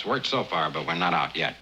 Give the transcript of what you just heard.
It's worked so far, but we're not out yet.